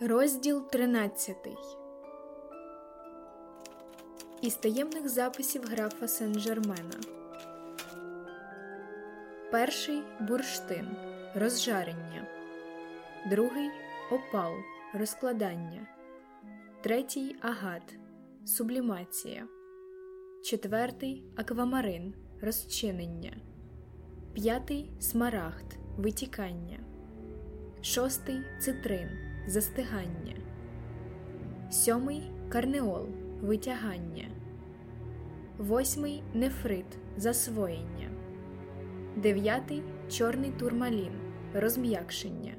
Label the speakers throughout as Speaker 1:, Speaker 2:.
Speaker 1: Розділ 13 Із таємних записів графа Сен-Жермена. Перший бурштин. Розжарення, другий опал. Розкладання, третій агат. Сублімація, четвертий аквамарин. Розчинення, п'ятий смарагд. Витікання, шостий цитрин застигання, сьомий карнеол витягання, восьмий нефрит засвоєння, дев'ятий чорний турмалін розм'якшення,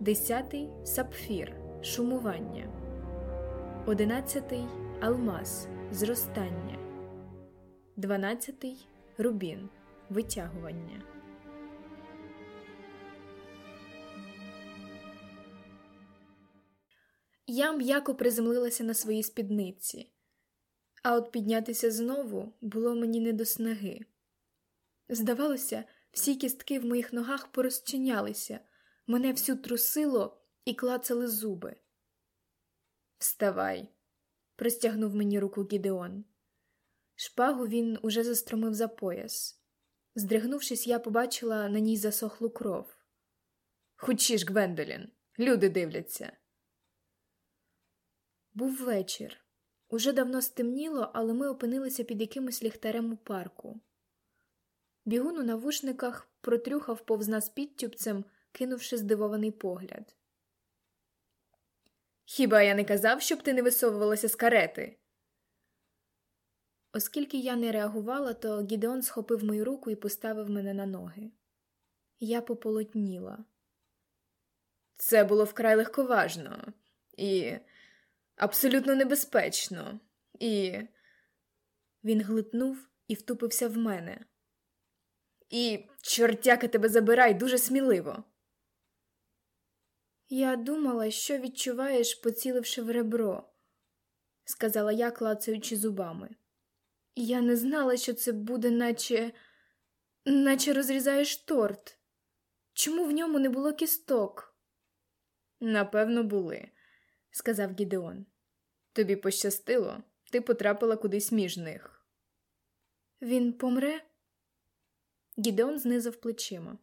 Speaker 1: десятий сапфір шумування, одинадцятий алмаз зростання, дванадцятий рубін витягування. Я м'яко приземлилася на своїй спідниці, а от піднятися знову було мені не до снаги. Здавалося, всі кістки в моїх ногах порозчинялися, мене всю трусило і клацали зуби. Вставай, простягнув мені руку Гідеон. Шпагу він уже застромив за пояс. Здригнувшись, я побачила на ній засохлу кров. Хочіш, Гвендолін, люди дивляться. Був вечір. Уже давно стемніло, але ми опинилися під якимось ліхтарем у парку. Бігун у навушниках протрюхав повз нас підтюбцем, кинувши здивований погляд. Хіба я не казав, щоб ти не висовувалася з карети? Оскільки я не реагувала, то Гідеон схопив мою руку і поставив мене на ноги. Я пополотніла. Це було вкрай легковажно і абсолютно небезпечно, і. Він глитнув і втупився в мене. І, чортяка тебе забирай дуже сміливо. Я думала, що відчуваєш, поціливши в ребро, сказала я, клацаючи зубами. Я не знала, що це буде, наче наче розрізаєш торт. Чому в ньому не було кісток? Напевно, були, сказав Гідеон. Тобі пощастило, ти потрапила кудись між них. Він помре? Гідеон знизав плечима.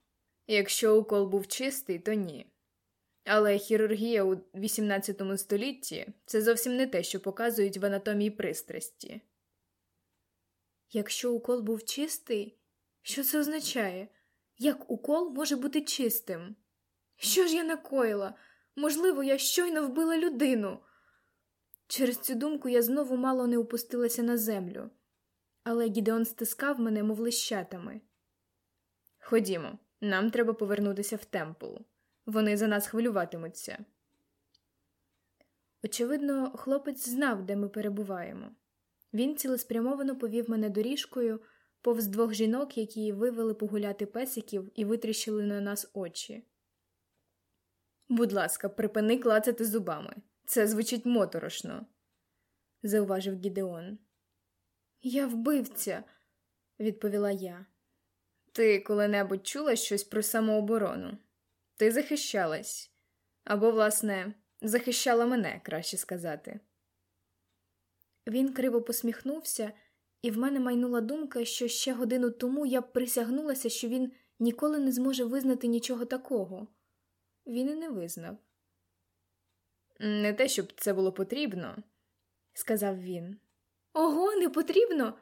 Speaker 1: Якщо укол був чистий, то ні. Але хірургія у XVIII столітті це зовсім не те, що показують в анатомії пристрасті. Якщо укол був чистий, що це означає? Як укол може бути чистим? Що ж я накоїла? Можливо, я щойно вбила людину. Через цю думку я знову мало не опустилася на землю, але Гідеон стискав мене, мов лищатами. Ходімо, нам треба повернутися в темпл. Вони за нас хвилюватимуться. Очевидно, хлопець знав, де ми перебуваємо. Він цілеспрямовано повів мене доріжкою повз двох жінок, які вивели погуляти песиків і витріщили на нас очі. Будь ласка, припини клацати зубами. Це звучить моторошно, зауважив Гідеон. Я вбивця, відповіла я. Ти коли-небудь чула щось про самооборону? Ти захищалась, або, власне, захищала мене, краще сказати. Він криво посміхнувся, і в мене майнула думка, що ще годину тому я присягнулася, що він ніколи не зможе визнати нічого такого. Він і не визнав. Не те, щоб це було потрібно, сказав він. Ого, не потрібно?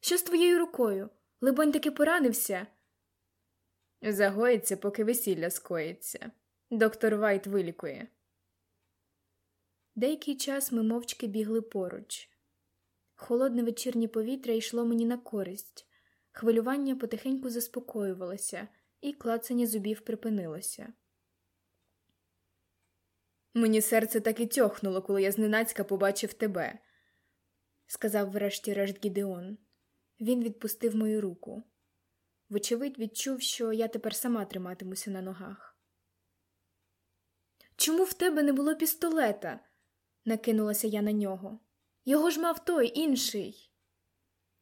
Speaker 1: Що з твоєю рукою? Либонь таки поранився. Загоїться, поки весілля скоїться. Доктор Вайт вилікує. Деякий час ми мовчки бігли поруч. Холодне вечірнє повітря йшло мені на користь, хвилювання потихеньку заспокоювалося, і клацання зубів припинилося. Мені серце так і тьохнуло, коли я зненацька побачив тебе, сказав врешті-решт Гідеон. Він відпустив мою руку. Вочевидь, відчув, що я тепер сама триматимуся на ногах. Чому в тебе не було пістолета? накинулася я на нього. Його ж мав той інший.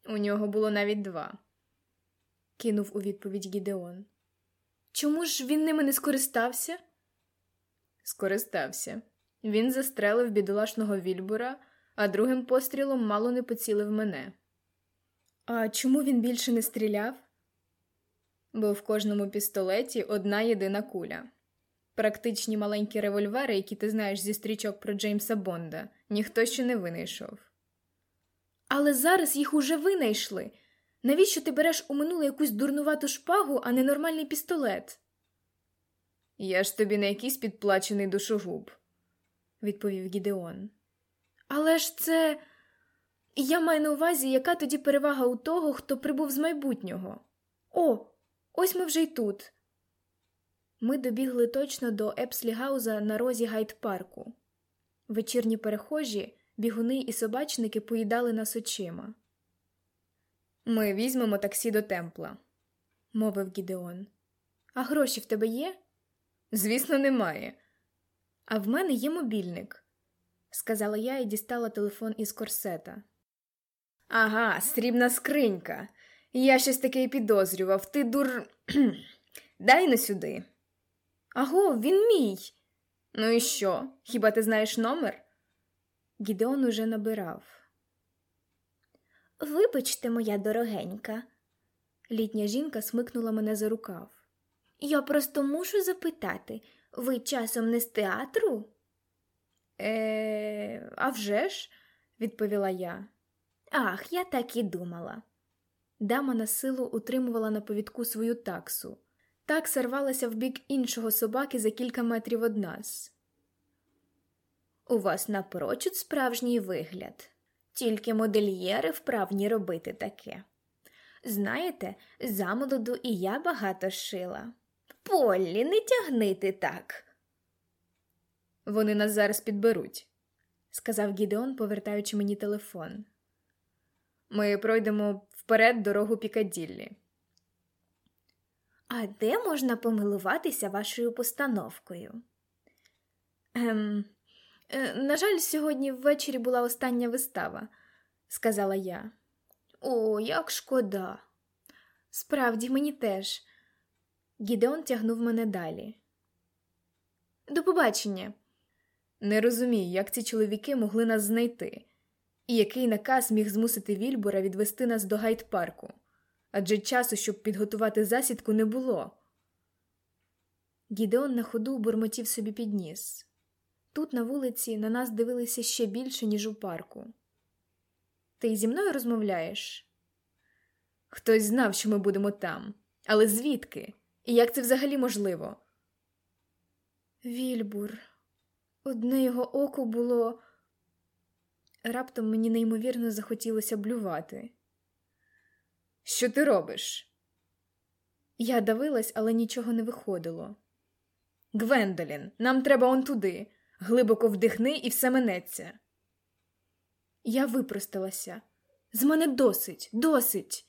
Speaker 1: У нього було навіть два, кинув у відповідь Гідеон. Чому ж він ними не скористався? Скористався, Він застрелив бідолашного Вільбура, а другим пострілом мало не поцілив мене. А чому він більше не стріляв? Бо в кожному пістолеті одна єдина куля. Практичні маленькі револьвери, які ти знаєш зі стрічок про Джеймса Бонда, ніхто ще не винайшов. Але зараз їх уже винайшли. Навіщо ти береш у минуле якусь дурнувату шпагу, а не нормальний пістолет? Я ж тобі не якийсь підплачений душогуб, відповів Гідеон. Але ж це. Я маю на увазі, яка тоді перевага у того, хто прибув з майбутнього. О, ось ми вже й тут. Ми добігли точно до Епслігауза на розі гайд парку. Вечірні перехожі, бігуни і собачники поїдали нас очима. Ми візьмемо таксі до темпла, мовив Гідеон. А гроші в тебе є? Звісно, немає. А в мене є мобільник, сказала я і дістала телефон із корсета. Ага, срібна скринька. Я щось таке й підозрював. Ти дур. Дай на сюди. Аго, він мій. Ну і що? Хіба ти знаєш номер? Гідеон уже набирав.
Speaker 2: Вибачте, моя дорогенька, літня жінка смикнула мене за рукав. Я просто мушу запитати ви часом не з театру?
Speaker 1: Е, а вже ж, відповіла я.
Speaker 2: Ах, я так і думала.
Speaker 1: Дама на силу утримувала на повідку свою таксу. Такса рвалася в бік іншого собаки за кілька метрів од нас.
Speaker 2: У вас напрочуд справжній вигляд, тільки модельєри вправні робити таке. Знаєте, замолоду і я багато шила. Поллі, не тягни ти так.
Speaker 1: Вони нас зараз підберуть, сказав Гідеон, повертаючи мені телефон. Ми пройдемо вперед дорогу Пікаділлі.
Speaker 2: А де можна помилуватися вашою постановкою?
Speaker 1: Ем, е, На жаль, сьогодні ввечері була остання вистава, сказала я.
Speaker 2: О, як шкода.
Speaker 1: Справді, мені теж. Гідеон тягнув мене далі. До побачення. Не розумію, як ці чоловіки могли нас знайти, і який наказ міг змусити Вільбура відвести нас до гайд-парку адже часу, щоб підготувати засідку, не було. Гідеон на ходу бурмотів собі підніс. Тут, на вулиці, на нас дивилися ще більше, ніж у парку. Ти зі мною розмовляєш? Хтось знав, що ми будемо там. Але звідки? І як це взагалі можливо? Вільбур, одне його око було. Раптом мені неймовірно захотілося блювати. Що ти робиш? Я давилась, але нічого не виходило. Гвендолін, нам треба он туди. Глибоко вдихни і все минеться. Я випросталася. З мене досить, досить.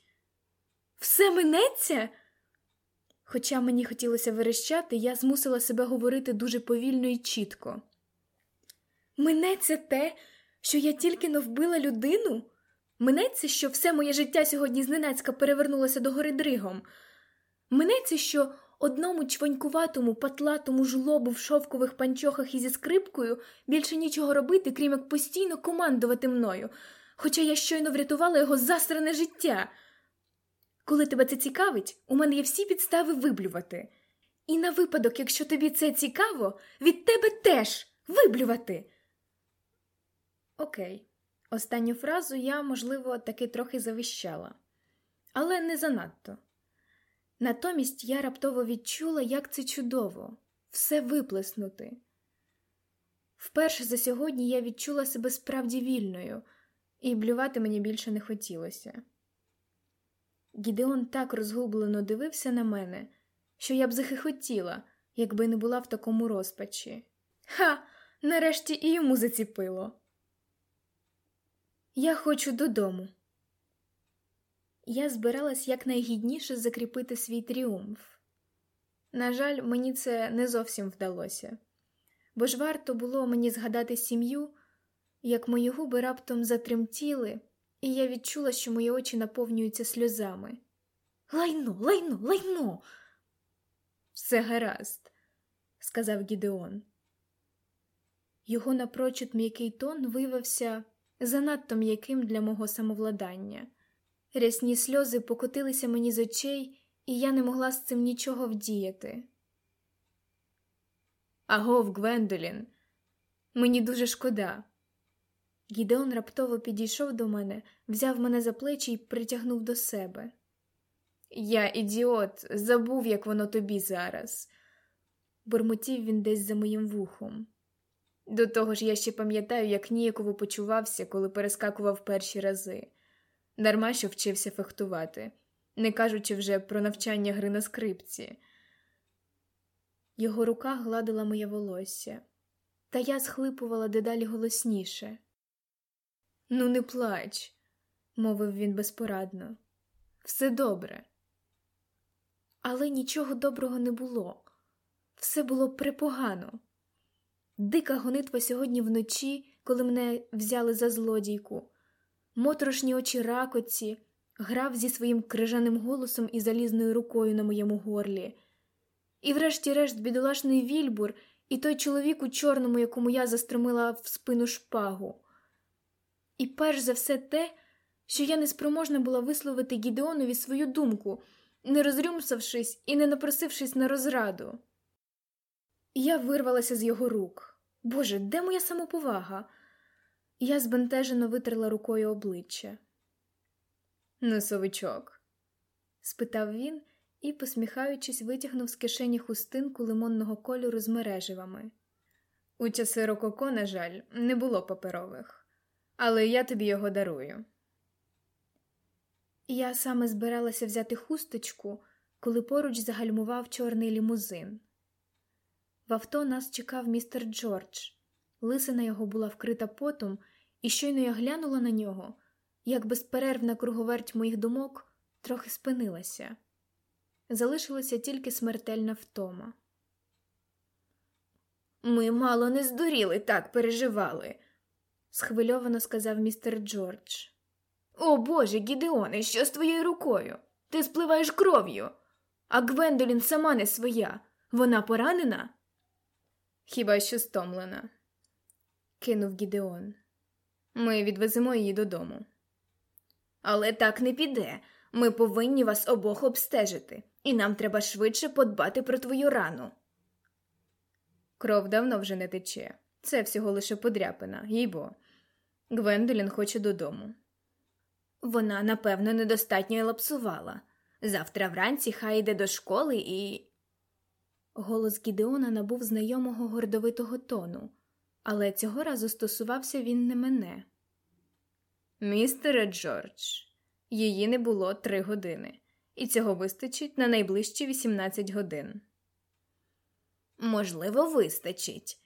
Speaker 1: Все минеться? Хоча мені хотілося верещати, я змусила себе говорити дуже повільно і чітко. Минеться те, що я тільки но вбила людину? Минеться, що все моє життя сьогодні зненацька перевернулося до гори дригом. Минеться, що одному чвонькуватому, патлатому жлобу в шовкових панчохах і зі скрипкою більше нічого робити, крім як постійно командувати мною, хоча я щойно врятувала його засране життя. Коли тебе це цікавить, у мене є всі підстави виблювати. І на випадок, якщо тобі це цікаво, від тебе теж виблювати. Окей. Останню фразу я, можливо, таки трохи завищала, але не занадто. Натомість я раптово відчула, як це чудово, все виплеснути. Вперше за сьогодні я відчула себе справді вільною, і блювати мені більше не хотілося. Гідеон так розгублено дивився на мене, що я б захихотіла, якби не була в такому розпачі. Ха! Нарешті і йому заціпило. Я хочу додому. Я збиралась якнайгідніше закріпити свій тріумф. На жаль, мені це не зовсім вдалося, бо ж варто було мені згадати сім'ю, як мої губи раптом затремтіли, і я відчула, що мої очі наповнюються сльозами. Лайно, лайно, лайно. Все гаразд, сказав Гідеон. Його напрочуд м'який тон виявився занадто м'яким для мого самовладання. Рясні сльози покотилися мені з очей, і я не могла з цим нічого вдіяти. Агов, Гвендолін, мені дуже шкода. Гідеон раптово підійшов до мене, взяв мене за плечі і притягнув до себе. Я, ідіот, забув, як воно тобі зараз, бурмотів він десь за моїм вухом. До того ж, я ще пам'ятаю, як ніяково почувався, коли перескакував перші рази, дарма що вчився фехтувати, не кажучи вже про навчання гри на скрипці. Його рука гладила моє волосся, та я схлипувала дедалі голосніше. Ну, не плач, мовив він безпорадно. Все добре. Але нічого доброго не було. Все було препогано. Дика гонитва сьогодні вночі, коли мене взяли за злодійку, моторошні очі ракоці, грав зі своїм крижаним голосом і залізною рукою на моєму горлі. І, врешті-решт, бідолашний вільбур і той чоловік у чорному, якому я застромила в спину шпагу. І перш за все те, що я неспроможна була висловити Гідеонові свою думку, не розрюмсавшись і не напросившись на розраду. Я вирвалася з його рук. Боже, де моя самоповага? Я збентежено витерла рукою обличчя. Носовичок? спитав він і, посміхаючись, витягнув з кишені хустинку лимонного кольору з мереживами. У часи рококо, на жаль, не було паперових, але я тобі його дарую. Я саме збиралася взяти хусточку, коли поруч загальмував чорний лімузин. В авто нас чекав містер Джордж. Лисина його була вкрита потом, і щойно я глянула на нього, як безперервна круговерть моїх думок трохи спинилася. Залишилася тільки смертельна втома. Ми мало не здуріли, так переживали, схвильовано сказав містер Джордж. О Боже, Гідеоне, що з твоєю рукою? Ти спливаєш кров'ю, а Гвендолін сама не своя. Вона поранена? Хіба що стомлена, кинув Гідеон. Ми відвеземо її додому. Але так не піде. Ми повинні вас обох обстежити, і нам треба швидше подбати про твою рану. Кров давно вже не тече. Це всього лише подряпина, їй бо. Гвендолін хоче додому. Вона, напевно, недостатньо лапсувала. Завтра вранці хай йде до школи і. Голос Гідеона набув знайомого гордовитого тону, але цього разу стосувався він не мене. Містере Джордж, її не було три години, і цього вистачить на найближчі 18 годин. Можливо, вистачить,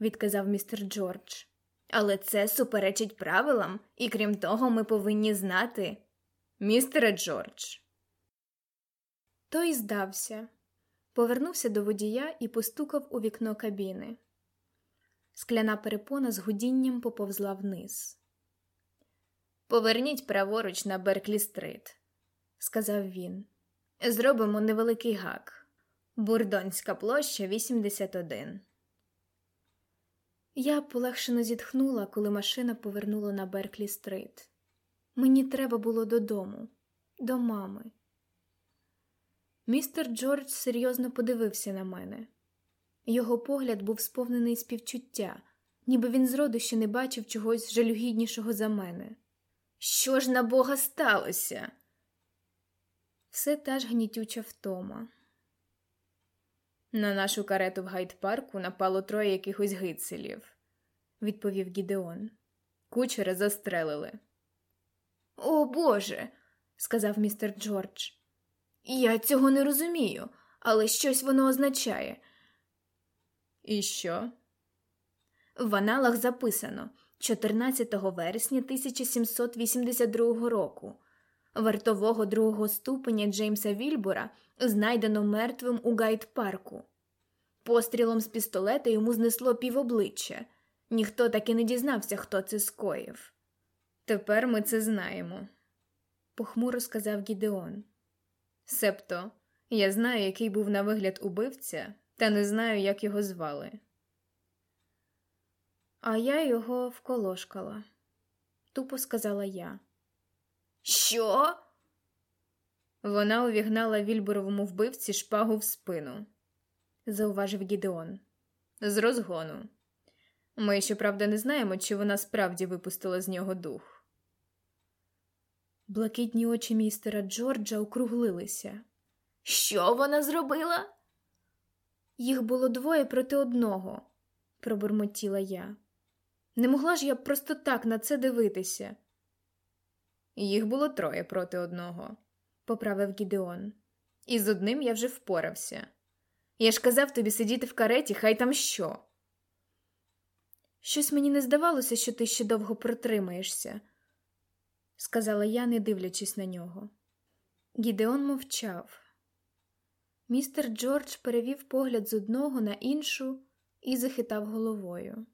Speaker 1: відказав містер Джордж. Але це суперечить правилам, і крім того, ми повинні знати. Містере Джордж. Той здався повернувся до водія і постукав у вікно кабіни. Скляна перепона з гудінням поповзла вниз. Поверніть праворуч на Берклі стрит, сказав він. Зробимо невеликий гак. Бурдонська площа 81. Я полегшено зітхнула, коли машина повернула на Берклі стрит. Мені треба було додому, до мами. Містер Джордж серйозно подивився на мене. Його погляд був сповнений співчуття, ніби він зроду ще не бачив чогось жалюгіднішого за мене. Що ж на бога сталося? Все та ж гнітюча втома. На нашу карету в гайд-парку напало троє якихось гицелів, відповів Гідеон. Кучера застрелили. О Боже, сказав містер Джордж. Я цього не розумію, але щось воно означає. І що? В аналах записано 14 вересня 1782 року. Вартового другого ступеня Джеймса Вільбора знайдено мертвим у гайд-парку. Пострілом з пістолета йому знесло півобличчя. Ніхто таки не дізнався, хто це скоїв. Тепер ми це знаємо, похмуро сказав Гідеон. Себто, я знаю, який був на вигляд убивця, та не знаю, як його звали. А я його вколошкала, тупо сказала я.
Speaker 2: Що?
Speaker 1: Вона увігнала вільборовому вбивці шпагу в спину, зауважив Гідеон. З розгону. Ми, щоправда, не знаємо, чи вона справді випустила з нього дух. Блакитні очі містера Джорджа округлилися.
Speaker 2: Що вона зробила?
Speaker 1: Їх було двоє проти одного, пробурмотіла я. Не могла ж я просто так на це дивитися. Їх було троє проти одного, поправив Гідеон. І з одним я вже впорався. Я ж казав тобі сидіти в кареті, хай там що. Щось мені не здавалося, що ти ще довго протримаєшся, сказала я, не дивлячись на нього. Гідеон мовчав. Містер Джордж перевів погляд з одного на іншу і захитав головою.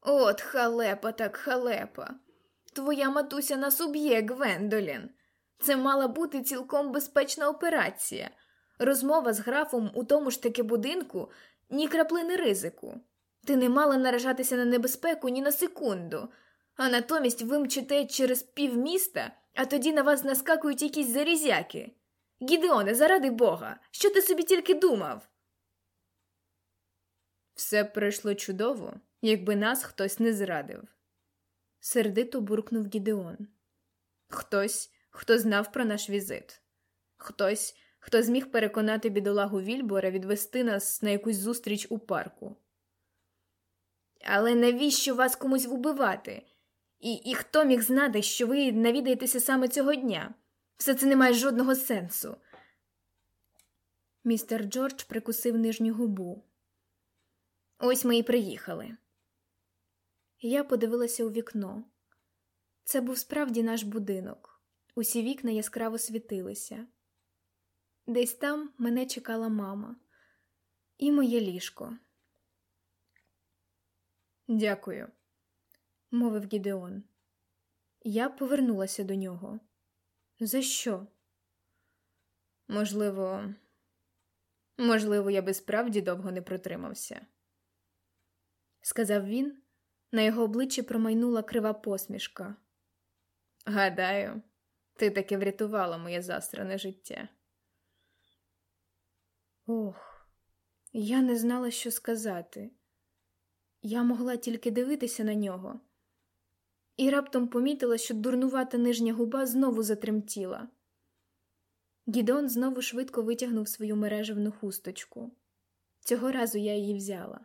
Speaker 2: От халепа так халепа. Твоя матуся нас уб'є, Гвендолін. Це мала бути цілком безпечна операція. Розмова з графом у тому ж таки будинку ні краплини ризику. Ти не мала наражатися на небезпеку ні на секунду, а натомість ви мчите через півміста, а тоді на вас наскакують якісь зарізяки. Гідеоне, заради бога, що ти собі тільки думав?
Speaker 1: Все пройшло чудово, якби нас хтось не зрадив. Сердито буркнув Гідеон. Хтось, хто знав про наш візит, хтось, хто зміг переконати бідолагу Вільбора відвести нас на якусь зустріч у парку.
Speaker 2: Але навіщо вас комусь вбивати? І, І хто міг знати, що ви навідаєтеся саме цього дня? Все це не має жодного сенсу.
Speaker 1: Містер Джордж прикусив нижню губу.
Speaker 2: Ось ми і приїхали.
Speaker 1: Я подивилася у вікно. Це був справді наш будинок. Усі вікна яскраво світилися. Десь там мене чекала мама і моє ліжко. Дякую, мовив Гідеон. Я повернулася до нього. За що? Можливо, можливо, я би справді довго не протримався, сказав він. На його обличчі промайнула крива посмішка. Гадаю, ти таки врятувала моє застране життя. Ох, я не знала, що сказати. Я могла тільки дивитися на нього, і раптом помітила, що дурнувата нижня губа знову затремтіла. Гідон знову швидко витягнув свою мережевну хусточку. Цього разу я її взяла.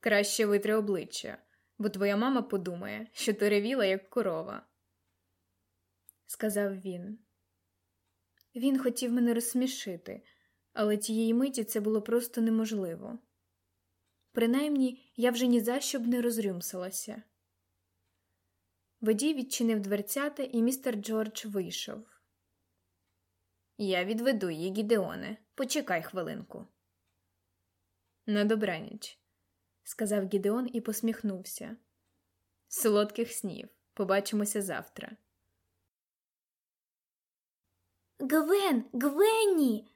Speaker 1: Краще витри обличчя, бо твоя мама подумає, що ти ревіла, як корова, сказав він. Він хотів мене розсмішити, але тієї миті це було просто неможливо. Принаймні, я вже ні за що б не розрюмсилася. Водій відчинив дверцята, і містер Джордж вийшов. Я відведу її, Гідеоне. Почекай хвилинку. На добраніч, сказав Гідеон і посміхнувся. Солодких снів. Побачимося завтра.
Speaker 2: Гвен, Гвенні.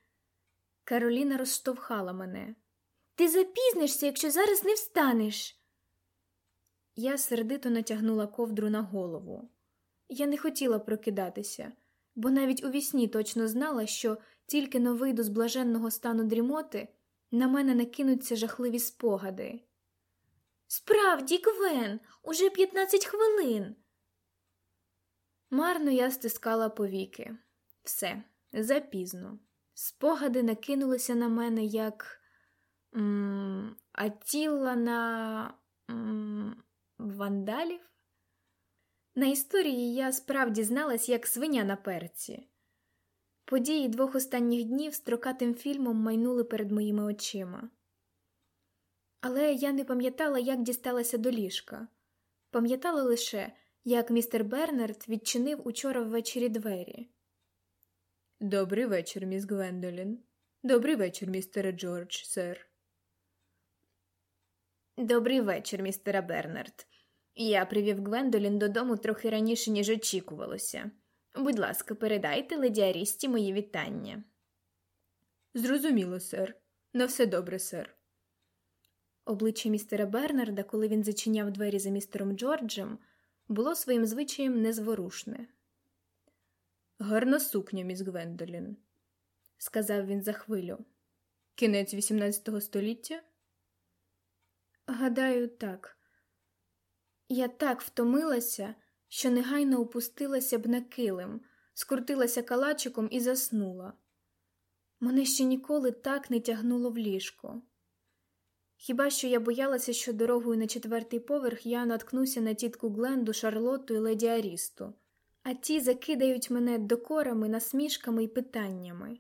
Speaker 1: Кароліна розштовхала мене.
Speaker 2: Ти запізнишся, якщо зараз не встанеш.
Speaker 1: Я сердито натягнула ковдру на голову. Я не хотіла прокидатися, бо навіть у вісні точно знала, що тільки но вийду з блаженного стану дрімоти, на мене накинуться жахливі спогади.
Speaker 2: Справді, Гвен, уже 15 хвилин.
Speaker 1: Марно я стискала повіки. Все, запізно. Спогади накинулися на мене як м Атіла на м вандалів. На історії я справді зналась, як свиня на перці. Події двох останніх днів строкатим фільмом майнули перед моїми очима. Але я не пам'ятала, як дісталася до ліжка. Пам'ятала лише, як містер Бернард відчинив учора ввечері двері. Добрий вечір, міс Гвендолін. Добрий вечір, містере Джордж, сер. Добрий вечір, містере Бернард. Я привів Гвендолін додому трохи раніше, ніж очікувалося. Будь ласка, передайте леді Арісті мої вітання. Зрозуміло, сер. На все добре, сер. Обличчя містера Бернарда, коли він зачиняв двері за містером Джорджем, було своїм звичаєм незворушне. Гарна сукня, міс Гвендолін, сказав він за хвилю. Кінець XVIII століття? Гадаю, так. Я так втомилася, що негайно опустилася б на килим, скрутилася калачиком і заснула. Мене ще ніколи так не тягнуло в ліжко. Хіба що я боялася, що дорогою на четвертий поверх я наткнуся на тітку Гленду, Шарлотту і леді Арісту, а ті закидають мене докорами, насмішками і питаннями.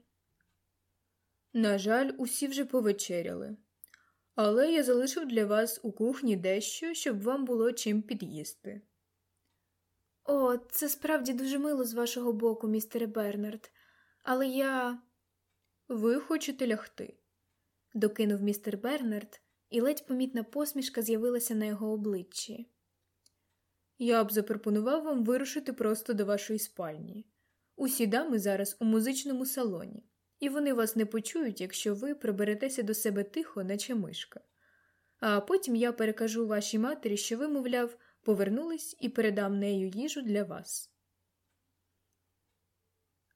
Speaker 1: На жаль, усі вже повечеряли, але я залишив для вас у кухні дещо, щоб вам було чим під'їсти. О, це справді дуже мило з вашого боку, містере Бернард, але я. Ви хочете лягти, докинув містер Бернард, і ледь помітна посмішка з'явилася на його обличчі. Я б запропонував вам вирушити просто до вашої спальні. Усі дами зараз у музичному салоні, і вони вас не почують, якщо ви приберетеся до себе тихо, наче мишка. А потім я перекажу вашій матері, що ви, мовляв, повернулись і передам нею їжу для вас.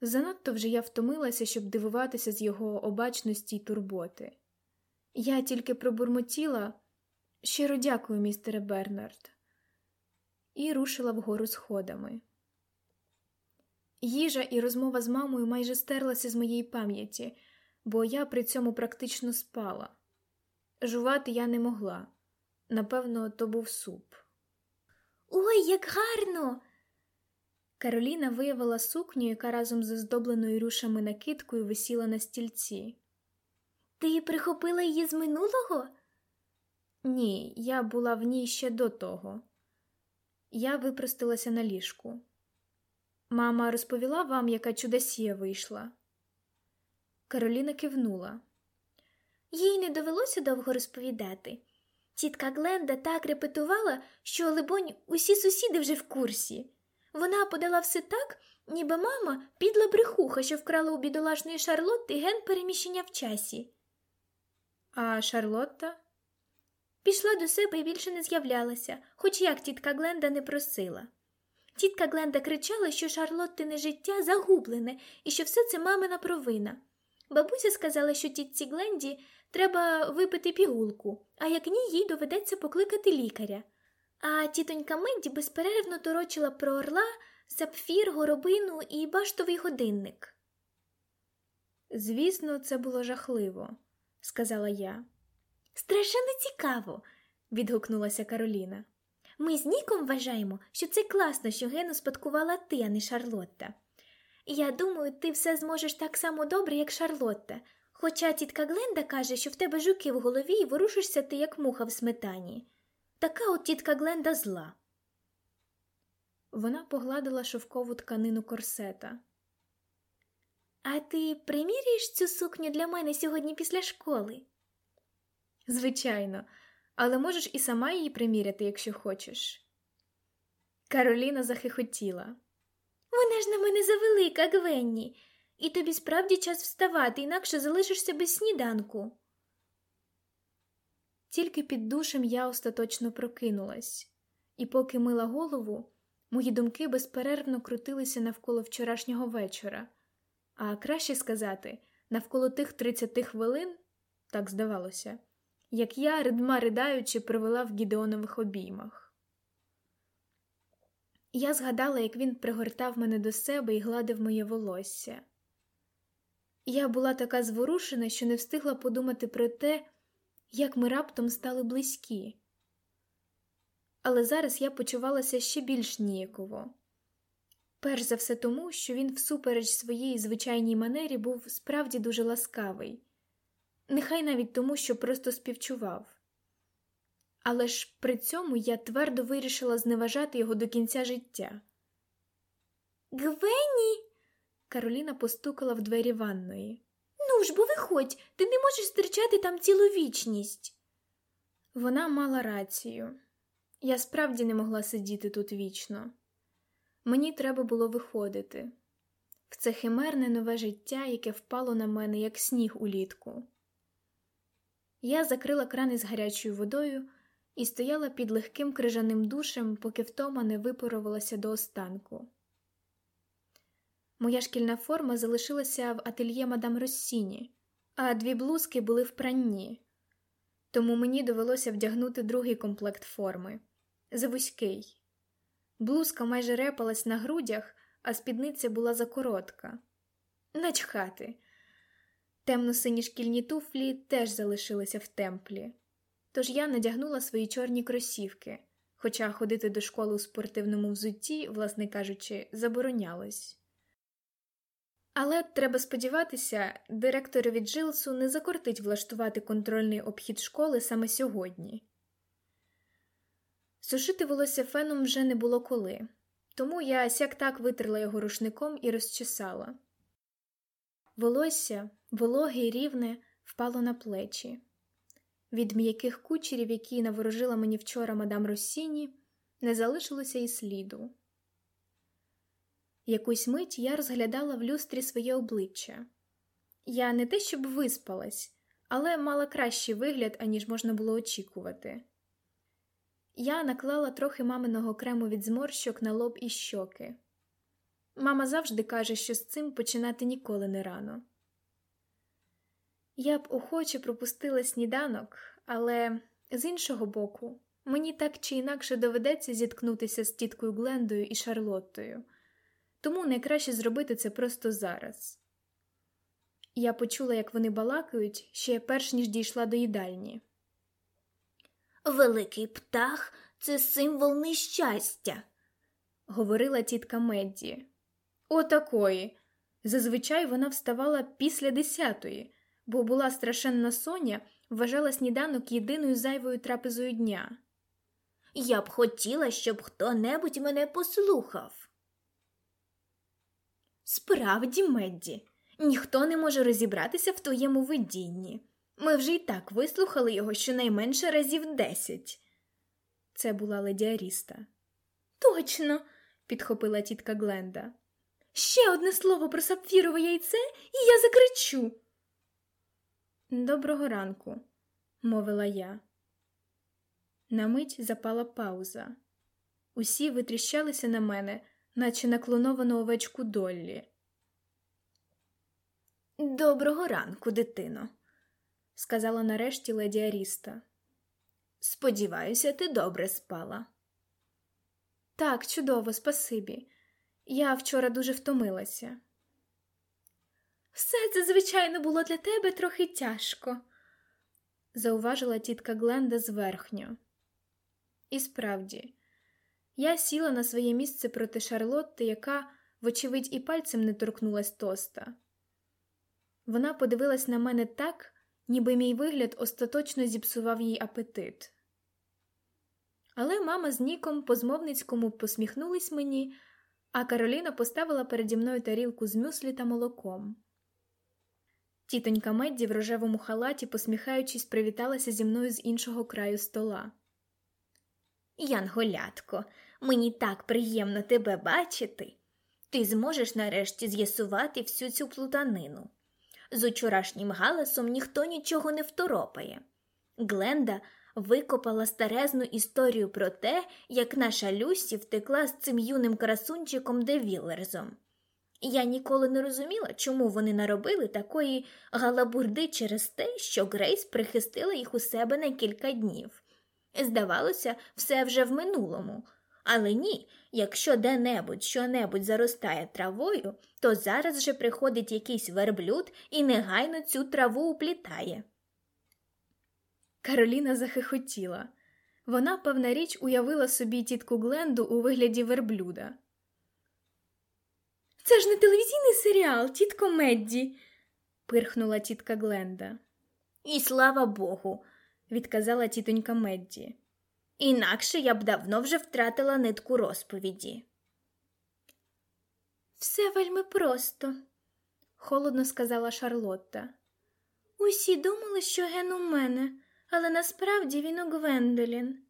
Speaker 1: Занадто вже я втомилася, щоб дивуватися з його обачності й турботи. Я тільки пробурмотіла щиро дякую, містере Бернард, і рушила вгору сходами. Їжа і розмова з мамою майже стерлася з моєї пам'яті, бо я при цьому практично спала. Жувати я не могла. Напевно, то був суп.
Speaker 2: Ой, як гарно!
Speaker 1: Кароліна виявила сукню, яка разом з оздобленою рушами накидкою висіла на стільці.
Speaker 2: Ти прихопила її з минулого?
Speaker 1: Ні, я була в ній ще до того. Я випростилася на ліжку. Мама розповіла вам, яка чудосія вийшла. Кароліна кивнула.
Speaker 2: Їй не довелося довго розповідати. Тітка Гленда так репетувала, що, либонь, усі сусіди вже в курсі. Вона подала все так, ніби мама підла брехуха, що вкрала у бідолашної Шарлотти ген переміщення в часі.
Speaker 1: А Шарлотта?
Speaker 2: Пішла до себе і більше не з'являлася, хоч як тітка Гленда не просила. Тітка Гленда кричала, що Шарлоттине життя загублене і що все це мамина провина. Бабуся сказала, що тітці Гленді треба випити пігулку, а як ні, їй доведеться покликати лікаря. А тітонька Менді безперервно торочила про орла, сапфір, горобину і баштовий годинник.
Speaker 1: Звісно, це було жахливо, сказала я.
Speaker 2: Страшенно цікаво, відгукнулася Кароліна. Ми з Ніком вважаємо, що це класно, що Гену спадкувала ти, а не Шарлотта. Я думаю, ти все зможеш так само добре, як Шарлотта, хоча тітка Гленда каже, що в тебе жуки в голові і ворушишся ти, як муха в сметані. Така от тітка Гленда зла.
Speaker 1: Вона погладила шовкову тканину корсета.
Speaker 2: А ти приміряєш цю сукню для мене сьогодні після школи?
Speaker 1: Звичайно, але можеш і сама її приміряти, якщо хочеш. Кароліна захихотіла.
Speaker 2: Вона ж на мене завелика, Гвенні, і тобі справді час вставати, інакше залишишся без сніданку.
Speaker 1: Тільки під душем я остаточно прокинулась, і поки мила голову, мої думки безперервно крутилися навколо вчорашнього вечора, а краще сказати, навколо тих тридцяти хвилин, так здавалося, як я, ридма ридаючи, провела в Гідеонових обіймах. Я згадала, як він пригортав мене до себе і гладив моє волосся. Я була така зворушена, що не встигла подумати про те, як ми раптом стали близькі. Але зараз я почувалася ще більш ніяково. Перш за все тому, що він, всупереч своїй звичайній манері, був справді дуже ласкавий, нехай навіть тому, що просто співчував. Але ж при цьому я твердо вирішила зневажати його до кінця життя.
Speaker 2: Гвені.
Speaker 1: Кароліна постукала в двері ванної.
Speaker 2: Ну ж, бо виходь, ти не можеш стерчати там цілу вічність.
Speaker 1: Вона мала рацію. Я справді не могла сидіти тут вічно. Мені треба було виходити в це химерне нове життя, яке впало на мене, як сніг улітку. Я закрила крани з гарячою водою і стояла під легким крижаним душем, поки втома не випарувалася до останку. Моя шкільна форма залишилася в ательє мадам Россіні, а дві блузки були в пранні, тому мені довелося вдягнути другий комплект форми завузький. Блузка майже репалась на грудях, а спідниця була закоротка. Начхати. Темно-сині шкільні туфлі теж залишилися в темплі. Тож я надягнула свої чорні кросівки, хоча ходити до школи у спортивному взутті, власне кажучи, заборонялось. Але треба сподіватися, директорові Джилсу не закортить влаштувати контрольний обхід школи саме сьогодні. Сушити волосся феном вже не було коли, тому я сяк так витерла його рушником і розчесала. Волосся, вологе й рівне, впало на плечі. Від м'яких кучерів, які наворожила мені вчора мадам Росіні, не залишилося і сліду. Якусь мить я розглядала в люстрі своє обличчя. Я не те, щоб виспалась, але мала кращий вигляд, аніж можна було очікувати. Я наклала трохи маминого крему від зморщок на лоб і щоки. Мама завжди каже, що з цим починати ніколи не рано. Я б охоче пропустила сніданок, але з іншого боку, мені так чи інакше доведеться зіткнутися з тіткою Глендою і Шарлоттою, тому найкраще зробити це просто зараз. Я почула, як вони балакають, ще перш ніж дійшла до їдальні.
Speaker 2: Великий птах це символ нещастя,
Speaker 1: говорила тітка Медді. Отакої. Зазвичай вона вставала після десятої, бо була страшенна соня, вважала сніданок єдиною зайвою трапезою дня.
Speaker 2: Я б хотіла, щоб хто небудь мене послухав.
Speaker 1: Справді, Медді, ніхто не може розібратися в твоєму видінні. Ми вже й так вислухали його щонайменше разів десять. Це була леді Аріста. Точно, підхопила тітка Гленда. Ще одне слово про сапфірове яйце, і я закричу. Доброго ранку, мовила я. На мить запала пауза. Усі витріщалися на мене, наче наклоновану овечку Доллі. Доброго ранку, дитино, сказала нарешті леді Аріста. Сподіваюся, ти добре спала. Так, чудово, спасибі. Я вчора дуже втомилася. Все це, звичайно, було для тебе трохи тяжко, зауважила тітка Гленда зверхньо. І справді, я сіла на своє місце проти Шарлотти, яка, вочевидь, і пальцем не торкнулась тоста. Вона подивилась на мене так, ніби мій вигляд остаточно зіпсував їй апетит. Але мама з Ніком по змовницькому посміхнулись мені, а Кароліна поставила переді мною тарілку з мюслі та молоком. Тітонька Медді в рожевому халаті, посміхаючись, привіталася зі мною з іншого краю стола.
Speaker 2: Янголятко, мені так приємно тебе бачити. Ти зможеш нарешті з'ясувати всю цю плутанину. З учорашнім галасом ніхто нічого не второпає. Гленда викопала старезну історію про те, як наша Люсі втекла з цим юним красунчиком Девілерзом. Я ніколи не розуміла, чому вони наробили такої галабурди через те, що Грейс прихистила їх у себе на кілька днів. Здавалося, все вже в минулому. Але ні, якщо де-небудь що-небудь заростає травою, то зараз же приходить якийсь верблюд і негайно цю траву уплітає.
Speaker 1: Кароліна захихотіла. Вона, певна річ, уявила собі тітку Гленду у вигляді верблюда. Це ж не телевізійний серіал, тітко Медді, пирхнула тітка Гленда.
Speaker 2: І слава Богу, відказала тітонька Медді. Інакше я б давно вже втратила нитку розповіді.
Speaker 1: Все вельми просто, холодно сказала Шарлотта. Усі думали, що ген у мене, але насправді він у Гвендолін.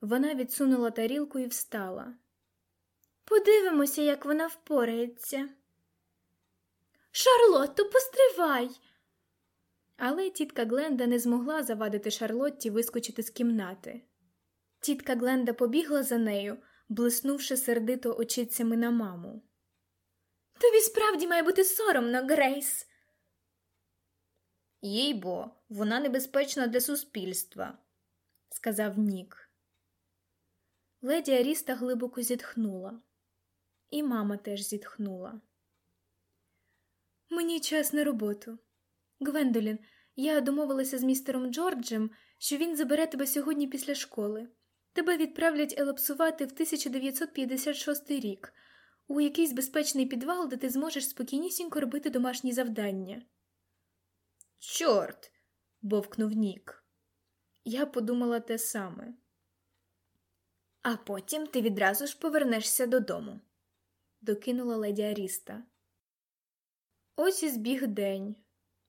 Speaker 1: Вона відсунула тарілку і встала. Подивимося, як вона впорається. Шарлотто, постривай. Але тітка Гленда не змогла завадити Шарлотті вискочити з кімнати. Тітка Гленда побігла за нею, блиснувши сердито очицями на маму.
Speaker 2: Тобі справді має бути соромно, Грейс.
Speaker 3: Їй бо, вона небезпечна для суспільства, сказав Нік.
Speaker 1: Леді Аріста глибоко зітхнула, і мама теж зітхнула. Мені час на роботу. Гвендолін, я домовилася з містером Джорджем, що він забере тебе сьогодні після школи. Тебе відправлять елапсувати в 1956 рік, у якийсь безпечний підвал, де ти зможеш спокійнісінько робити домашні завдання.
Speaker 3: Чорт. бовкнув Нік.
Speaker 1: Я подумала те саме.
Speaker 2: А потім ти відразу ж повернешся додому,
Speaker 1: докинула леді Аріста. Ось і збіг день,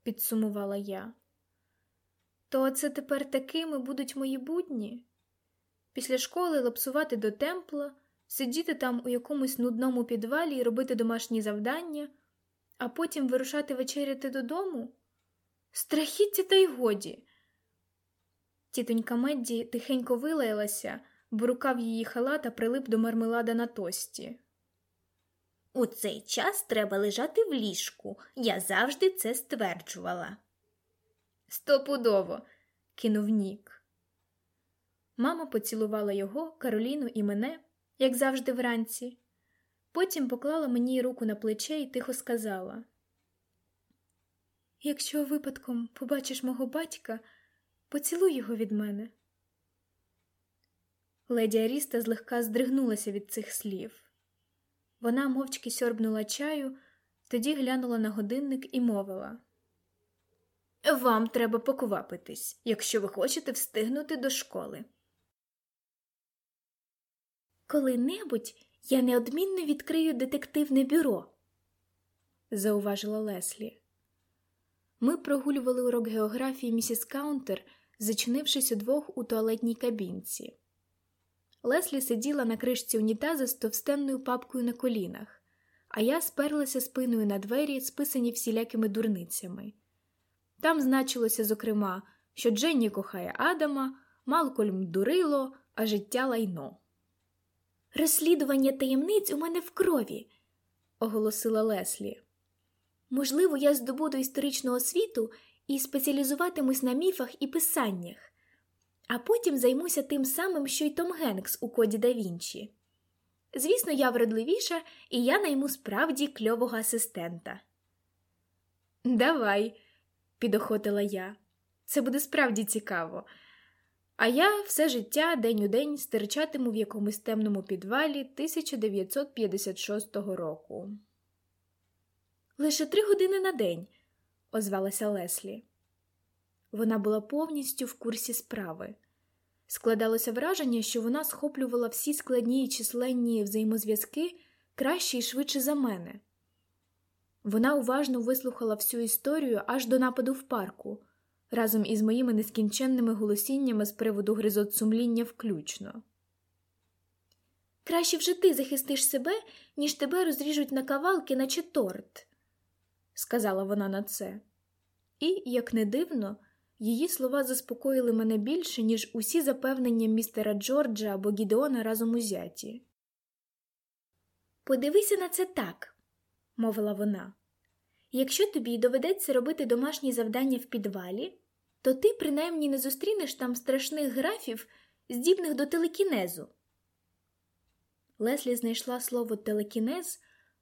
Speaker 1: підсумувала я. То це тепер такими будуть мої будні? Після школи лапсувати до темпла, сидіти там у якомусь нудному підвалі і робити домашні завдання, а потім вирушати вечеряти додому? Страхіття, та й годі. Тітонька Медді тихенько вилаялася, бо рукав її халата прилип до мармелада на тості.
Speaker 2: У цей час треба лежати в ліжку. Я завжди це стверджувала.
Speaker 1: Стопудово, кинув Нік. Мама поцілувала його, Кароліну і мене, як завжди вранці. Потім поклала мені руку на плече і тихо сказала: Якщо випадком побачиш мого батька, поцілуй його від мене. Леді Аріста злегка здригнулася від цих слів. Вона мовчки сьорбнула чаю, тоді глянула на годинник і мовила:
Speaker 2: Вам треба поквапитись, якщо ви хочете встигнути до школи. Коли-небудь я неодмінно відкрию детективне бюро,
Speaker 1: зауважила Леслі. Ми прогулювали урок географії місіс Каунтер, зачинившись удвох у туалетній кабінці. Леслі сиділа на кришці унітаза з товстенною папкою на колінах, а я сперлася спиною на двері, списані всілякими дурницями. Там значилося, зокрема, що Дженні кохає Адама, Малкольм дурило, а життя лайно.
Speaker 2: Розслідування таємниць у мене в крові, оголосила Леслі. Можливо, я здобуду історичну освіту і спеціалізуватимусь на міфах і писаннях, а потім займуся тим самим, що й Том Генкс у коді да Вінчі. Звісно, я вродливіша, і я найму справді кльового асистента.
Speaker 1: Давай, підохотила я. Це буде справді цікаво. А я все життя день у день стирчатиму в якомусь темному підвалі 1956 року. Лише три години на день, озвалася Леслі. Вона була повністю в курсі справи. Складалося враження, що вона схоплювала всі складні і численні взаємозв'язки краще і швидше за мене. Вона уважно вислухала всю історію аж до нападу в парку, разом із моїми нескінченними голосіннями з приводу гризот сумління включно.
Speaker 2: Краще вже ти захистиш себе, ніж тебе розріжуть на кавалки, наче торт,
Speaker 1: сказала вона на це. І, як не дивно, її слова заспокоїли мене більше, ніж усі запевнення містера Джорджа або Гідеона разом узяті.
Speaker 2: Подивися на це так, мовила вона. Якщо тобі доведеться робити домашні завдання в підвалі, то ти принаймні не зустрінеш там страшних графів, здібних до телекінезу.
Speaker 1: Леслі знайшла слово телекінез,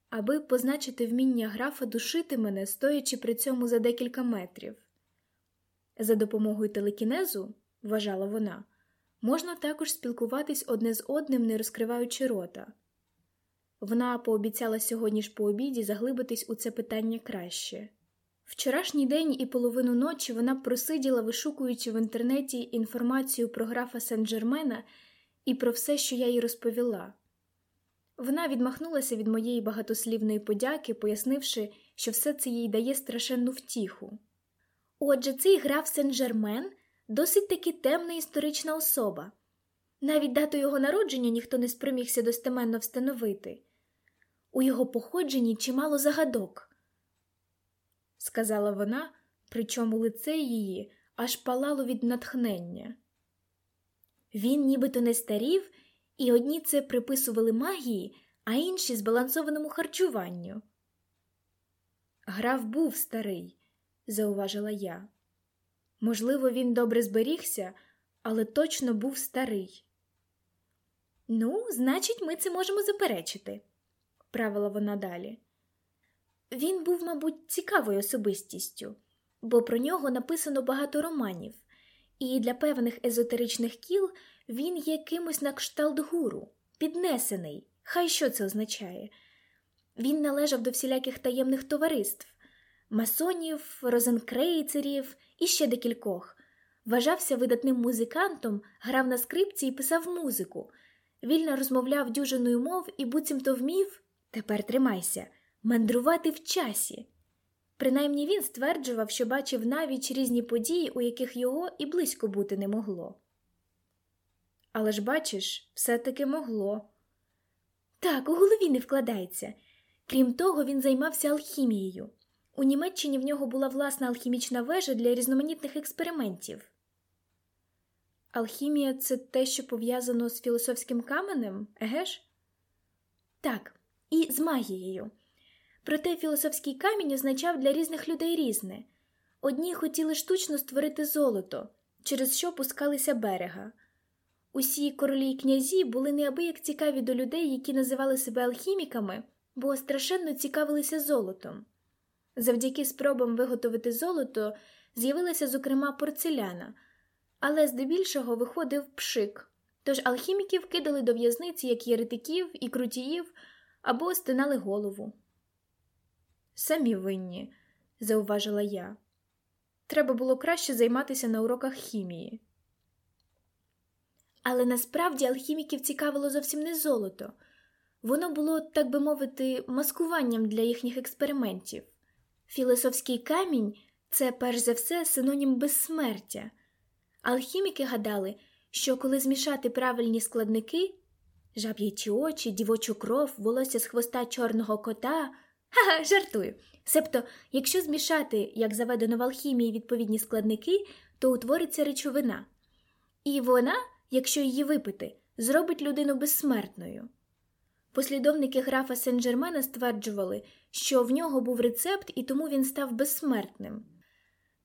Speaker 1: аби позначити вміння графа душити мене, стоячи при цьому за декілька метрів. За допомогою телекінезу, вважала вона, можна також спілкуватись одне з одним, не розкриваючи рота. Вона пообіцяла сьогодні ж по обіді заглибитись у це питання краще. Вчорашній день і половину ночі вона просиділа, вишукуючи в інтернеті інформацію про графа Сен-Джермена і про все, що я їй розповіла. Вона відмахнулася від моєї багатослівної подяки, пояснивши, що все це їй дає страшенну втіху.
Speaker 2: Отже, цей граф Сен-Жермен досить таки темна історична особа. Навіть дату його народження ніхто не спромігся достеменно встановити. У його походженні чимало загадок,
Speaker 1: сказала вона, причому лице її аж палало від натхнення.
Speaker 2: Він нібито не старів, і одні це приписували магії, а інші збалансованому харчуванню.
Speaker 1: Граф був старий, зауважила я. Можливо, він добре зберігся, але точно був старий.
Speaker 2: Ну, значить, ми це можемо заперечити, правила вона далі. Він був, мабуть, цікавою особистістю, бо про нього написано багато романів, і для певних езотеричних кіл він є кимось на кшталт гуру, піднесений, хай що це означає. Він належав до всіляких таємних товариств, масонів, розенкрейцерів і ще декількох. Вважався видатним музикантом, грав на скрипці і писав музику, вільно розмовляв дюжиною мов і буцімто вмів, тепер тримайся, мандрувати в часі. Принаймні він стверджував, що бачив навіть різні події, у яких його і близько бути не могло.
Speaker 1: Але ж, бачиш, все таки могло.
Speaker 2: Так, у голові не вкладається. Крім того, він займався алхімією. У Німеччині в нього була власна алхімічна вежа для різноманітних експериментів.
Speaker 1: Алхімія це те, що пов'язано з філософським каменем, еге ж?
Speaker 2: Так, і з магією. Проте філософський камінь означав для різних людей різне. Одні хотіли штучно створити золото, через що пускалися берега. Усі королі й князі були неабияк цікаві до людей, які називали себе алхіміками, бо страшенно цікавилися золотом. Завдяки спробам виготовити золото з'явилася, зокрема, порцеляна, але здебільшого виходив пшик, тож алхіміків кидали до в'язниці як єретиків і крутіїв або стинали голову.
Speaker 1: Самі винні, зауважила я. Треба було краще займатися на уроках хімії.
Speaker 2: Але насправді алхіміків цікавило зовсім не золото. Воно було, так би мовити, маскуванням для їхніх експериментів. Філософський камінь це перш за все синонім безсмертя. Алхіміки гадали, що коли змішати правильні складники жаб'ячі очі, дівочу кров, волосся з хвоста чорного кота. Ха-ха, жартую. Себто, якщо змішати, як заведено в алхімії, відповідні складники, то утвориться речовина. І вона, якщо її випити, зробить людину безсмертною. Послідовники графа Сен-Джермена стверджували, що в нього був рецепт і тому він став безсмертним.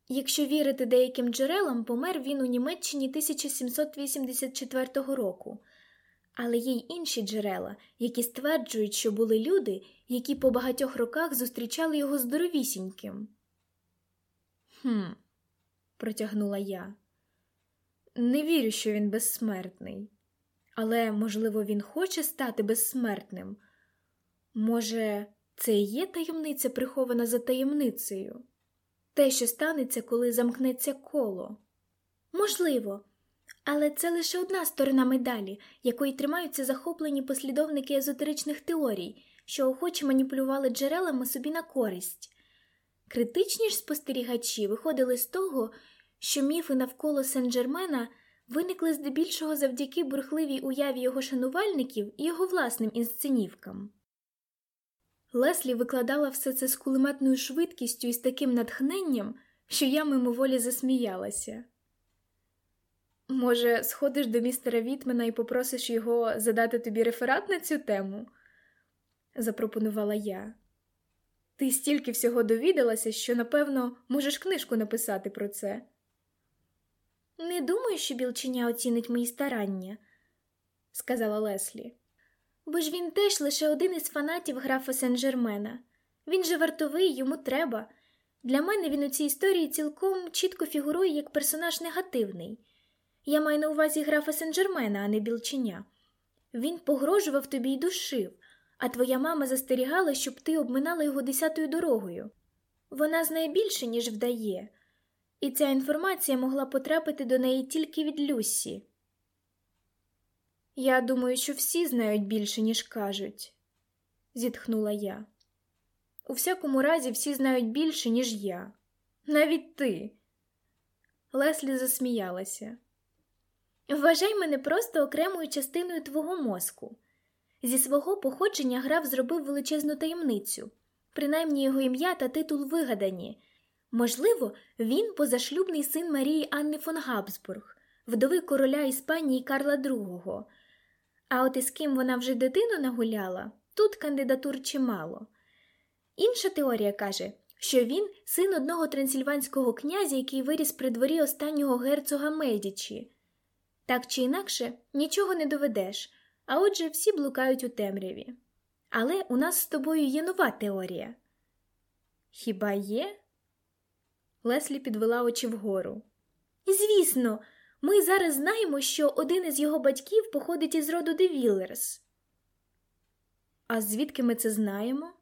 Speaker 2: Якщо вірити деяким джерелам, помер він у Німеччині 1784 року, але є й інші джерела, які стверджують, що були люди, які по багатьох роках зустрічали його здоровісіньким.
Speaker 1: Хм, протягнула я. Не вірю, що він безсмертний. Але, можливо, він хоче стати безсмертним. Може, це і є таємниця, прихована за таємницею? Те, що станеться, коли замкнеться коло?
Speaker 2: Можливо, але це лише одна сторона медалі, якої тримаються захоплені послідовники езотеричних теорій, що охоче маніпулювали джерелами собі на користь. Критичні ж спостерігачі виходили з того, що міфи навколо Сен-Джермена виникли здебільшого завдяки бурхливій уяві його шанувальників і його власним інсценівкам.
Speaker 1: Леслі викладала все це з кулеметною швидкістю і з таким натхненням, що я мимоволі засміялася. Може, сходиш до містера Вітмена і попросиш його задати тобі реферат на цю тему? запропонувала я. Ти стільки всього довідалася, що, напевно, можеш книжку написати про це.
Speaker 2: Не думаю, що білченя оцінить мої старання, сказала Леслі. Бо ж він теж лише один із фанатів графа Сен-Жермена. Він же вартовий, йому треба. Для мене він у цій історії цілком чітко фігурує як персонаж негативний. Я маю на увазі графа Сен-Жермена, а не білченя. Він погрожував тобі й душив, а твоя мама застерігала, щоб ти обминала його десятою дорогою. Вона знає більше, ніж вдає, і ця інформація могла потрапити до неї тільки від Люсі.
Speaker 1: Я думаю, що всі знають більше, ніж кажуть, зітхнула я. У всякому разі, всі знають більше, ніж я. Навіть ти. Леслі засміялася.
Speaker 2: Вважай мене просто окремою частиною твого мозку. Зі свого походження граф зробив величезну таємницю, принаймні його ім'я та титул вигадані. Можливо, він позашлюбний син Марії Анни фон Габсбург, вдови короля Іспанії Карла II. А от із ким вона вже дитину нагуляла, тут кандидатур чимало. Інша теорія каже, що він син одного трансильванського князя, який виріс при дворі останнього герцога Медічі. Так чи інакше, нічого не доведеш, а отже, всі блукають у темряві. Але у нас з тобою є нова теорія.
Speaker 1: Хіба є? Леслі підвела очі вгору.
Speaker 2: Звісно, ми зараз знаємо, що один із його батьків походить із роду Девілерс.
Speaker 1: А звідки ми це знаємо?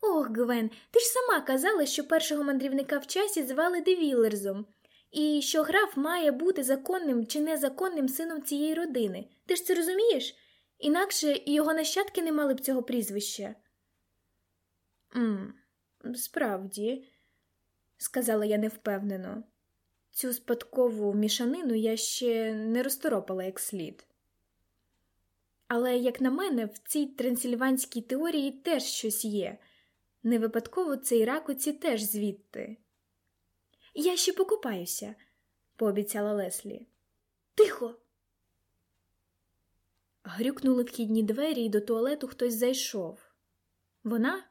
Speaker 2: Ох, Гвен, ти ж сама казала, що першого мандрівника в часі звали Девілерзом, і що граф має бути законним чи незаконним сином цієї родини. Ти ж це розумієш? Інакше і його нащадки не мали б цього прізвища.
Speaker 1: «Ммм, Справді, сказала я невпевнено. Цю спадкову мішанину я ще не розторопала як слід. Але, як на мене, в цій трансильванській теорії теж щось є. Не випадково цей ракоці теж звідти.
Speaker 2: Я ще покупаюся,
Speaker 1: пообіцяла Леслі.
Speaker 2: Тихо.
Speaker 1: Грюкнули вхідні двері, і до туалету хтось зайшов. Вона,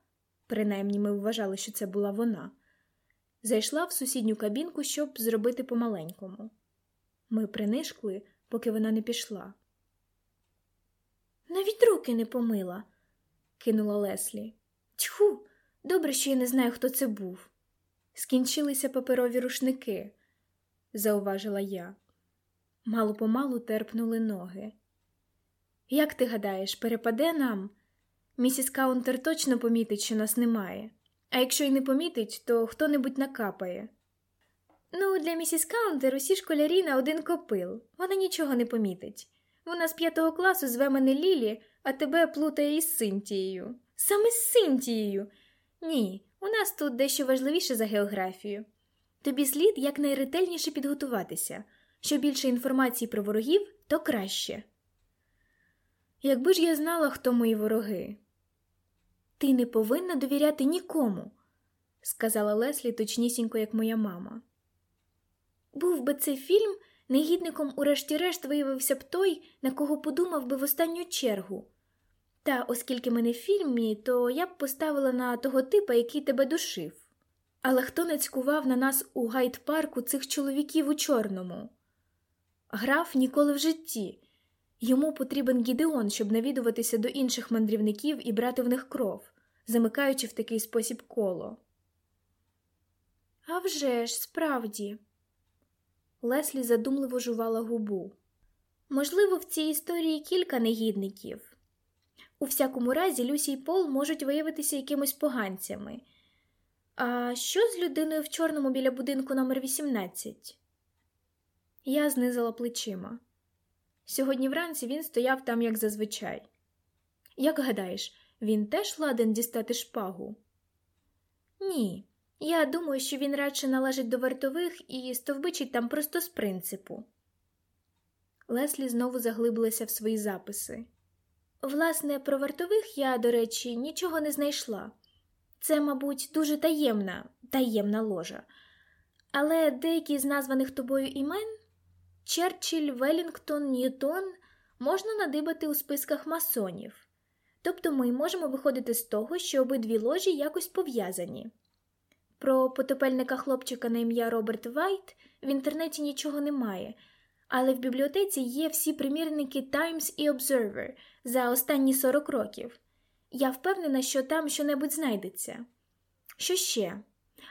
Speaker 1: принаймні ми вважали, що це була вона, зайшла в сусідню кабінку, щоб зробити помаленькому. Ми принишкли, поки вона не пішла.
Speaker 2: Навіть руки не помила,
Speaker 1: кинула Леслі.
Speaker 2: Тьху, добре, що я не знаю, хто це був.
Speaker 1: Скінчилися паперові рушники, зауважила я. Мало помалу терпнули ноги. Як ти гадаєш, перепаде нам? Місіс Каунтер точно помітить, що нас немає, а якщо й не помітить, то хто небудь накапає.
Speaker 2: Ну, для місіс Каунтер усі школярі на один копил, вона нічого не помітить. Вона з п'ятого класу зве мене Лілі, а тебе плутає із Синтією. Саме з Синтією. Ні, у нас тут дещо важливіше за географію. Тобі слід якнайретельніше підготуватися. Що більше інформації про ворогів, то краще.
Speaker 1: Якби ж я знала, хто мої вороги.
Speaker 2: Ти не повинна довіряти нікому,
Speaker 1: сказала Леслі точнісінько, як моя мама.
Speaker 2: Був би цей фільм, негідником, урешті-решт, виявився б той, на кого подумав би в останню чергу. Та оскільки ми не в фільмі, то я б поставила на того типа, який тебе душив.
Speaker 1: Але хто нацькував на нас у гайд-парку цих чоловіків у чорному? Граф ніколи в житті. Йому потрібен Гідеон, щоб навідуватися до інших мандрівників і брати в них кров, замикаючи в такий спосіб коло.
Speaker 2: «А вже ж, справді.
Speaker 1: Леслі задумливо жувала губу.
Speaker 2: Можливо, в цій історії кілька негідників. У всякому разі, Люсі й Пол можуть виявитися якимось поганцями. А що з людиною в чорному біля будинку номер 18
Speaker 1: Я знизила плечима. Сьогодні вранці він стояв там, як зазвичай. Як гадаєш, він теж ладен дістати шпагу?
Speaker 2: Ні. Я думаю, що він радше належить до вартових і стовбичить там просто з принципу.
Speaker 1: Леслі знову заглибилася в свої записи.
Speaker 2: Власне, про вартових я, до речі, нічого не знайшла. Це, мабуть, дуже таємна, таємна ложа. Але деякі з названих тобою імен Черчилль, Велінгтон, Ньютон можна надибати у списках масонів. Тобто ми можемо виходити з того, що обидві ложі якось пов'язані. Про потопельника хлопчика на ім'я Роберт Вайт в інтернеті нічого немає, але в бібліотеці є всі примірники Times і Observer за останні 40 років. Я впевнена, що там щонебудь знайдеться. Що ще?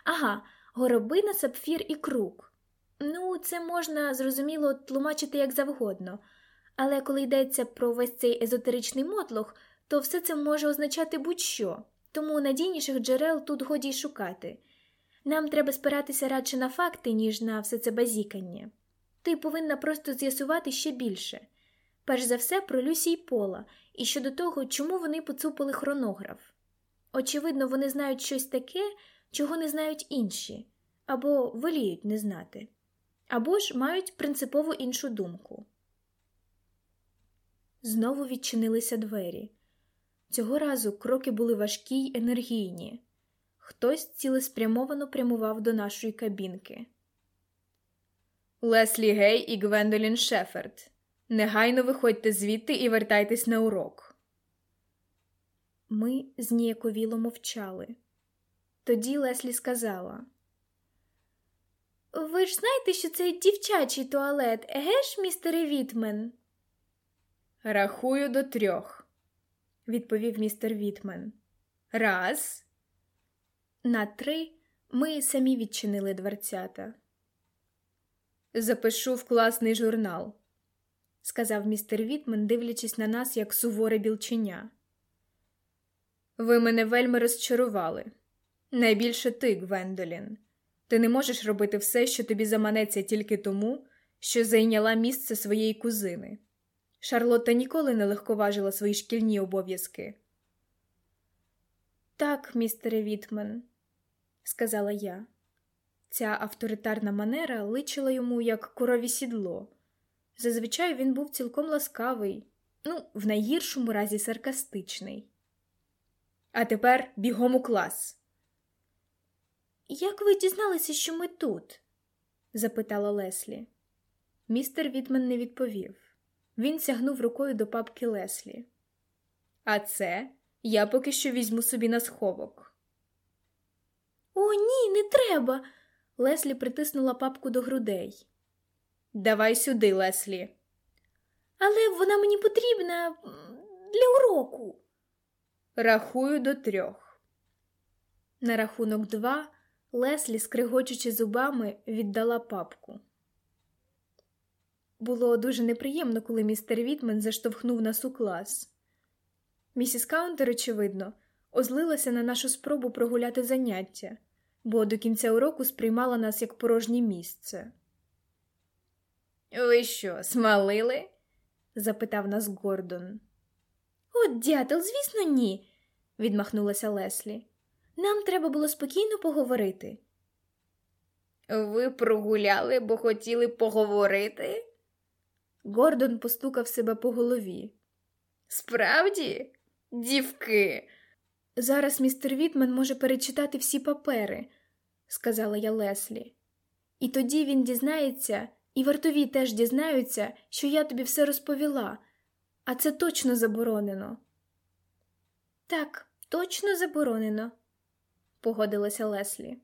Speaker 2: Ага, горобина, сапфір і круг. Ну, це можна, зрозуміло, тлумачити як завгодно, але коли йдеться про весь цей езотеричний мотлох, то все це може означати будь-що, тому надійніших джерел тут годі й шукати. Нам треба спиратися радше на факти, ніж на все це базікання. Ти повинна просто з'ясувати ще більше. Перш за все, про Люсі й Пола, і щодо того, чому вони поцупили хронограф. Очевидно, вони знають щось таке, чого не знають інші, або воліють не знати, або ж мають принципово іншу думку.
Speaker 1: Знову відчинилися двері. Цього разу кроки були важкі й енергійні. Хтось цілеспрямовано прямував до нашої кабінки.
Speaker 3: Леслі Гей і Гвендолін Шеферд. Негайно виходьте звідти і вертайтесь на урок.
Speaker 1: Ми зніяковіло мовчали. Тоді Леслі сказала: Ви ж знаєте, що це дівчачий туалет, еге ж, містере Вітмен?
Speaker 3: Рахую до трьох, відповів містер Вітмен. Раз.
Speaker 1: На три ми самі відчинили дверцята.
Speaker 3: Запишу в класний журнал,
Speaker 1: сказав містер Вітмен, дивлячись на нас, як суворе білченя.
Speaker 3: Ви мене вельми розчарували. Найбільше ти, Гвендолін. Ти не можеш робити все, що тобі заманеться тільки тому, що зайняла місце своєї кузини. Шарлотта ніколи не легковажила свої шкільні обов'язки.
Speaker 1: Так, містере Вітмен, сказала я. Ця авторитарна манера личила йому як корові сідло. Зазвичай він був цілком ласкавий, ну, в найгіршому разі саркастичний.
Speaker 3: А тепер бігом у клас.
Speaker 1: Як ви дізналися, що ми тут? запитала Леслі. Містер Вітмен не відповів. Він сягнув рукою до папки Леслі.
Speaker 3: А це я поки що візьму собі на сховок.
Speaker 1: О, ні, не треба. Леслі притиснула папку до грудей.
Speaker 3: Давай сюди, Леслі.
Speaker 1: Але вона мені потрібна для уроку.
Speaker 3: Рахую до трьох.
Speaker 1: На рахунок два Леслі, скригочучи зубами, віддала папку. Було дуже неприємно, коли містер Вітмен заштовхнув нас у клас. Місіс Каунтер, очевидно, озлилася на нашу спробу прогуляти заняття, бо до кінця уроку сприймала нас як порожнє місце.
Speaker 3: Ви що, смалили?
Speaker 1: запитав нас Гордон. От, дятел, звісно, ні, відмахнулася Леслі. Нам треба було спокійно поговорити.
Speaker 3: Ви прогуляли, бо хотіли поговорити?
Speaker 1: Гордон постукав себе по голові.
Speaker 3: Справді, дівки.
Speaker 1: Зараз містер Вітмен може перечитати всі папери, сказала я Леслі. І тоді він дізнається, і вартові теж дізнаються, що я тобі все розповіла, а це точно заборонено. Так, точно заборонено, погодилася Леслі.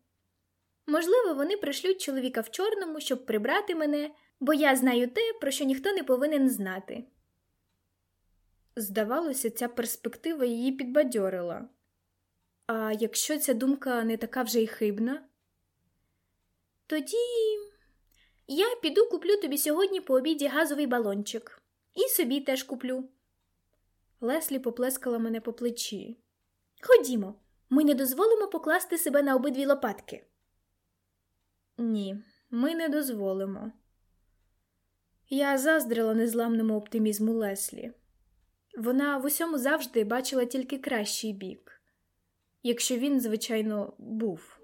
Speaker 1: Можливо, вони пришлють чоловіка в чорному, щоб прибрати мене, бо я знаю те, про що ніхто не повинен знати. Здавалося, ця перспектива її підбадьорила. А якщо ця думка не така вже й хибна, тоді я піду куплю тобі сьогодні по обіді газовий балончик, і собі теж куплю. Леслі поплескала мене по плечі. Ходімо, ми не дозволимо покласти себе на обидві лопатки. Ні, ми не дозволимо. Я заздрила незламному оптимізму Леслі. Вона в усьому завжди бачила тільки кращий бік, якщо він, звичайно, був.